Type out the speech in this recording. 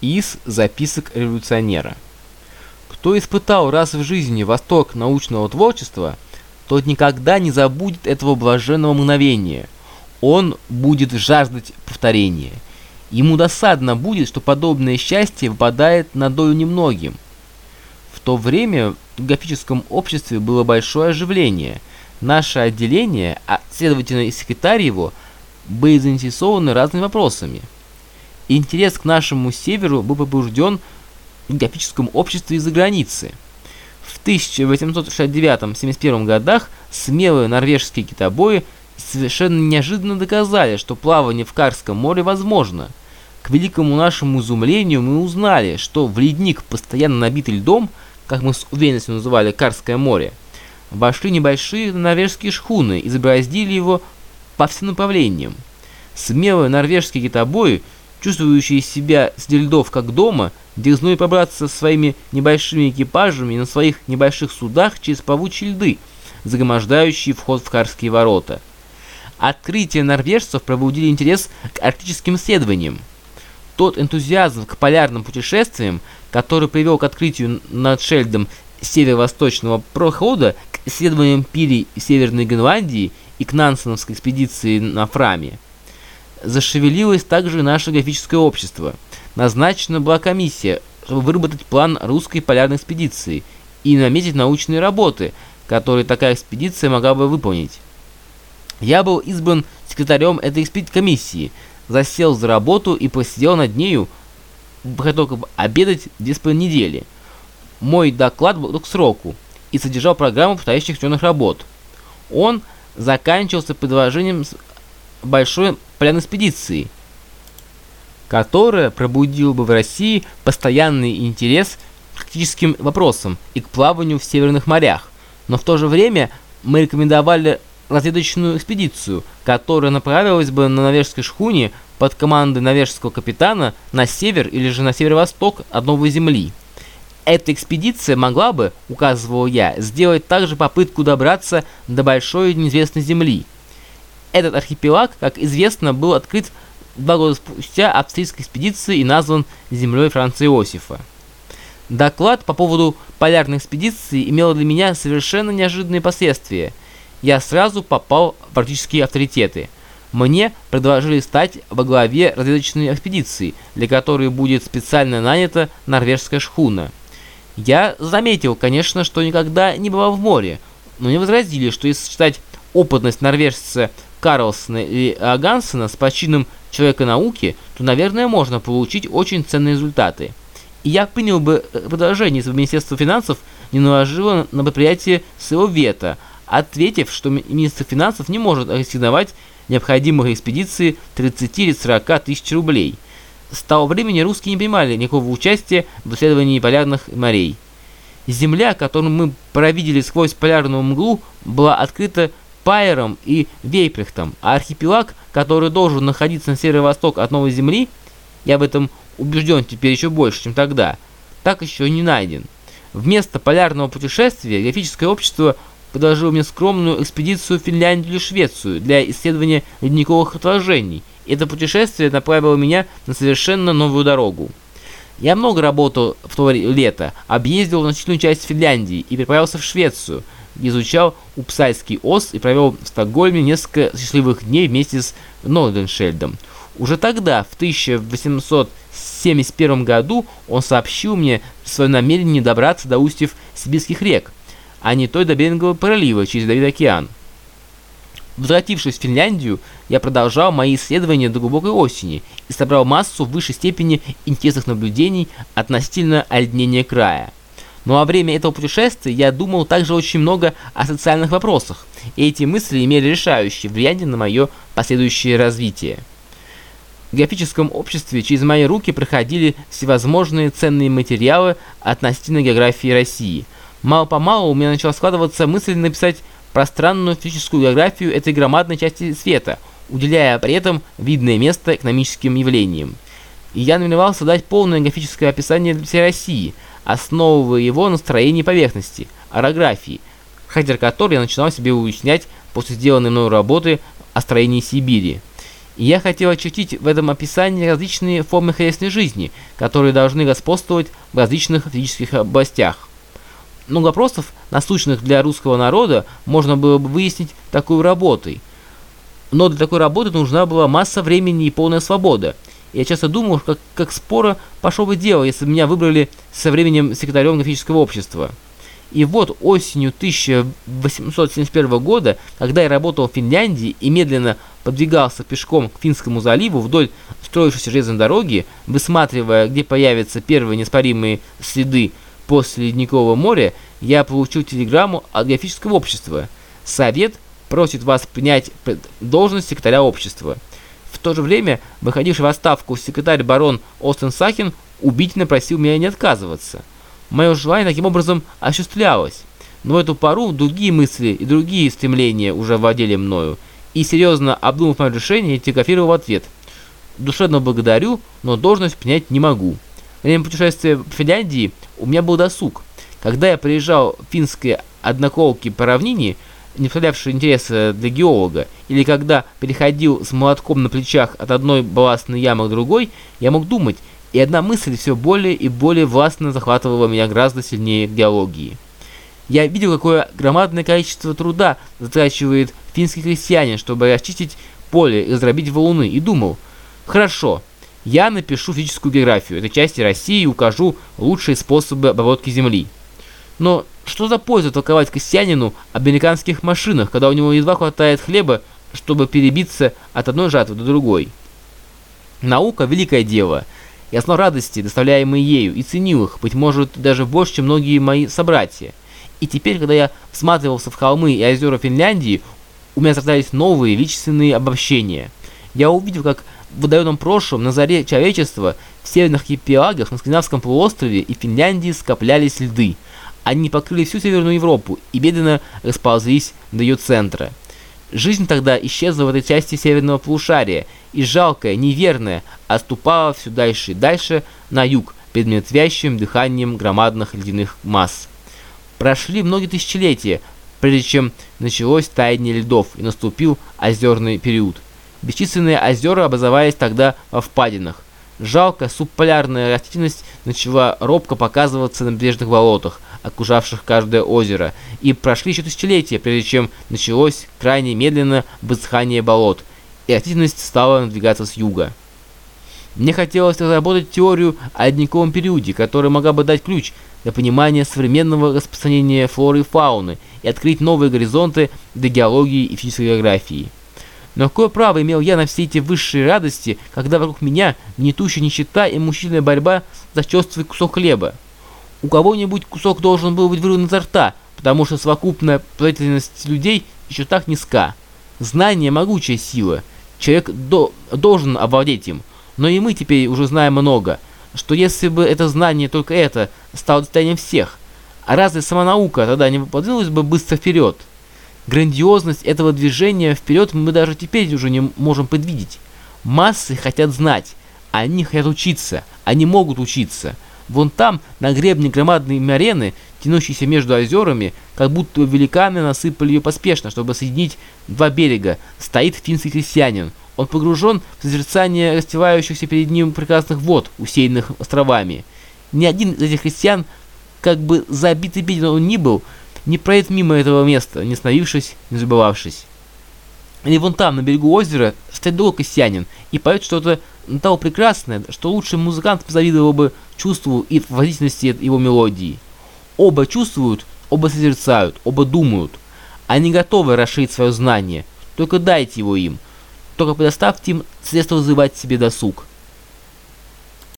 Из записок революционера. Кто испытал раз в жизни восторг научного творчества, тот никогда не забудет этого блаженного мгновения. Он будет жаждать повторения. Ему досадно будет, что подобное счастье выпадает на долю немногим. В то время в графическом обществе было большое оживление. Наше отделение, а следовательно и секретарь его, были заинтересованы разными вопросами. Интерес к нашему северу был побужден в географическом обществе из-за границы. В 1869-71 годах смелые норвежские китобои совершенно неожиданно доказали, что плавание в Карском море возможно. К великому нашему изумлению мы узнали, что в ледник, постоянно набитый льдом, как мы с уверенностью называли Карское море, вошли небольшие норвежские шхуны и забороздили его по всем направлениям. Смелые норвежские китобои – чувствующие себя среди льдов как дома, дерзнули побраться со своими небольшими экипажами на своих небольших судах через плавучие льды, загромождающие вход в Карские ворота. Открытие норвежцев пробудили интерес к арктическим исследованиям. Тот энтузиазм к полярным путешествиям, который привел к открытию над Шельдом северо-восточного прохода, к исследованиям Пири Северной Гренландии и к Нансеновской экспедиции на Фраме, зашевелилось также наше графическое общество. Назначена была комиссия, чтобы выработать план русской полярной экспедиции и наметить научные работы, которые такая экспедиция могла бы выполнить. Я был избран секретарем этой комиссии, засел за работу и посидел над нею, только обедать две с половиной недели. Мой доклад был к сроку и содержал программу повторяющих ученых работ. Он заканчивался предложением большой полярной экспедиции, которая пробудила бы в России постоянный интерес к практическим вопросам и к плаванию в северных морях. Но в то же время мы рекомендовали разведочную экспедицию, которая направилась бы на норвежской шхуне под командой норвежского капитана на север или же на северо-восток от Новой Земли. Эта экспедиция могла бы, указывал я, сделать также попытку добраться до большой неизвестной Земли – этот архипелаг, как известно, был открыт два года спустя австрийской экспедиции и назван землей Франца Иосифа. Доклад по поводу полярной экспедиции имел для меня совершенно неожиданные последствия. Я сразу попал в практические авторитеты. Мне предложили стать во главе разведочной экспедиции, для которой будет специально нанята норвежская шхуна. Я заметил, конечно, что никогда не бывал в море, но мне возразили, что если считать опытность норвежца Карлсона и Гансена с почином человека науки, то, наверное, можно получить очень ценные результаты. И я принял бы э, предложение, если бы Министерство финансов не наложило на предприятие своего вето, ответив, что министр финансов не может ассигновать необходимых экспедиции 30 или 40 тысяч рублей. С того времени русские не принимали никакого участия в исследовании полярных морей. Земля, которую мы провидели сквозь полярную мглу, была открыта Пайером и Вейприхтом, а архипелаг, который должен находиться на северо-восток от Новой Земли, я в этом убежден теперь еще больше, чем тогда, так еще не найден. Вместо полярного путешествия графическое общество предложило мне скромную экспедицию в Финляндию или Швецию для исследования ледниковых отложений. Это путешествие направило меня на совершенно новую дорогу. Я много работал в то лето, объездил значительную часть Финляндии и переправился в Швецию – изучал Упсайский ос и провел в Стокгольме несколько счастливых дней вместе с Норденшельдом. Уже тогда, в 1871 году, он сообщил мне свое намерение добраться до устьев сибирских рек, а не той до Берингового пролива через Давид океан. Возвратившись в Финляндию, я продолжал мои исследования до глубокой осени и собрал массу в высшей степени интересных наблюдений относительно оледнения края. Но во время этого путешествия я думал также очень много о социальных вопросах, и эти мысли имели решающее влияние на мое последующее развитие. В географическом обществе через мои руки проходили всевозможные ценные материалы относительно географии России. Мало-помалу у меня начала складываться мысль написать пространную физическую географию этой громадной части света, уделяя при этом видное место экономическим явлениям. И я намеревался дать полное географическое описание для всей России – основывая его на строении поверхности, орографии, характер которой я начинал себе уяснять после сделанной мной работы о строении Сибири. И я хотел очертить в этом описании различные формы хозяйственной жизни, которые должны господствовать в различных физических областях. Много вопросов, насущных для русского народа, можно было бы выяснить такой работой. Но для такой работы нужна была масса времени и полная свобода. Я часто думал, как, как споро пошло бы дело, если бы меня выбрали со временем секретарем графического общества. И вот осенью 1871 года, когда я работал в Финляндии и медленно подвигался пешком к Финскому заливу вдоль строившейся железной дороги, высматривая, где появятся первые неоспоримые следы после Ледникового моря, я получил телеграмму от графического общества. Совет просит вас принять должность секретаря общества. В то же время, выходивший в отставку секретарь барон Остен Сахин убедительно просил меня не отказываться. Мое желание таким образом осуществлялось. Но в эту пару другие мысли и другие стремления уже владели мною, и серьезно обдумав мое решение, телеграфировал в ответ. Душевно благодарю, но должность принять не могу. Во время путешествия в Финляндии у меня был досуг. Когда я приезжал в финские одноколки по равнине, не представлявшие интереса для геолога, или когда переходил с молотком на плечах от одной балластной ямы к другой, я мог думать, и одна мысль все более и более властно захватывала меня гораздо сильнее геологии. Я видел, какое громадное количество труда затрачивает финский крестьянин, чтобы расчистить поле и разробить валуны, и думал, хорошо, я напишу физическую географию этой части России и укажу лучшие способы обработки земли. Но что за польза толковать крестьянину об американских машинах, когда у него едва хватает хлеба, чтобы перебиться от одной жатвы до другой? Наука – великое дело – я знал радости, доставляемые ею, и ценил их, быть может, даже больше, чем многие мои собратья. И теперь, когда я всматривался в холмы и озера Финляндии, у меня создались новые величественные обобщения. Я увидел, как в отдаленном прошлом, на заре человечества, в северных архипелагах, на Скандинавском полуострове и Финляндии скоплялись льды. Они покрыли всю Северную Европу и медленно расползлись до ее центра. Жизнь тогда исчезла в этой части северного полушария, и жалкая, неверная, отступала все дальше и дальше на юг, перед мертвящим дыханием громадных ледяных масс. Прошли многие тысячелетия, прежде чем началось таяние льдов и наступил озерный период. Бесчисленные озера образовались тогда во впадинах. Жалкая субполярная растительность начала робко показываться на бережных болотах, окружавших каждое озеро, и прошли еще тысячелетия, прежде чем началось крайне медленно высыхание болот, и растительность стала надвигаться с юга. Мне хотелось разработать теорию о ледниковом периоде, которая могла бы дать ключ для понимания современного распространения флоры и фауны и открыть новые горизонты для геологии и физической географии. Но какое право имел я на все эти высшие радости, когда вокруг меня гнетущая нищета и мучительная борьба за черствый кусок хлеба? У кого-нибудь кусок должен был быть вырван изо рта, потому что совокупная производительность людей еще так низка. Знание – могучая сила. Человек до должен овладеть им. Но и мы теперь уже знаем много, что если бы это знание, только это, стало достоянием всех, а разве сама наука тогда не подвинулась бы быстро вперед? Грандиозность этого движения вперед мы даже теперь уже не можем предвидеть. Массы хотят знать, они хотят учиться, они могут учиться – Вон там, на гребне громадной арены, тянущейся между озерами, как будто великаны насыпали ее поспешно, чтобы соединить два берега, стоит финский крестьянин. Он погружен в созерцание расстилающихся перед ним прекрасных вод, усеянных островами. Ни один из этих крестьян, как бы забитый беден он ни был, не пройдет мимо этого места, не остановившись, не забывавшись. И вон там, на берегу озера, стоит другой крестьянин и поет что-то того прекрасное, что лучший музыкант позавидовал бы чувству и выразительности его мелодии. Оба чувствуют, оба созерцают, оба думают. Они готовы расширить свое знание, только дайте его им, только предоставьте им средства вызывать себе досуг.